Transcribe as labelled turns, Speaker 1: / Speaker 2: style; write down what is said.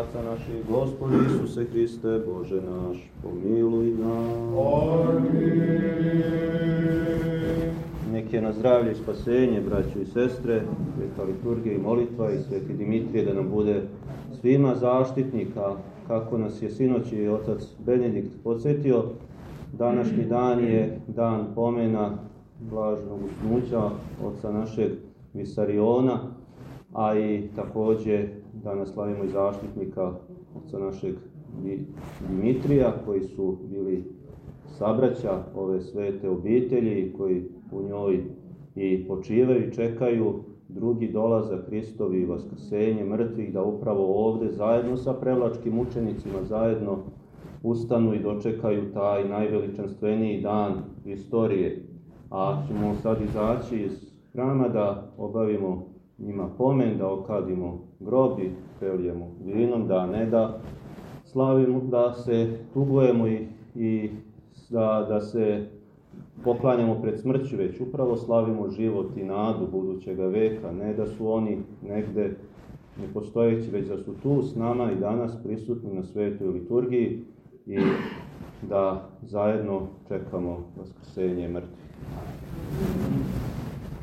Speaker 1: otaca naših, Gospodi Isuse Hriste, Bože naš, pomiluj nas. Nek je na zdravlje i spasenje, braćo i sestre, sveta liturgija i molitva i sveti Dimitrije da nam bude svima zaštitnika, kako nas je sinoć i otac Benedikt podsjetio, današnji dan je dan pomena blažnog usnuća oca našeg Visariona, a i takođe danas slavimo i zaštitnika oca našeg Dimitrija, koji su bili sabraća ove svete obitelji, koji u njoj i počivaju i čekaju drugi dolazak Hristovi i vaskrsenje mrtvih, da upravo ovde zajedno sa prevlačkim učenicima zajedno ustanu i dočekaju taj najveličanstveniji dan istorije. A ćemo sad izaći iz hrama da obavimo njima pomen, da okadimo grobi, prelijemo vinom, da ne da slavimo, da se tugujemo i, i da, da se poklanjamo pred smrću, već upravo slavimo život i nadu budućega veka, ne da su oni negde nepostojeći, već da su tu s nama i danas prisutni na svetoj liturgiji i da zajedno čekamo vaskrsenje mrtvih.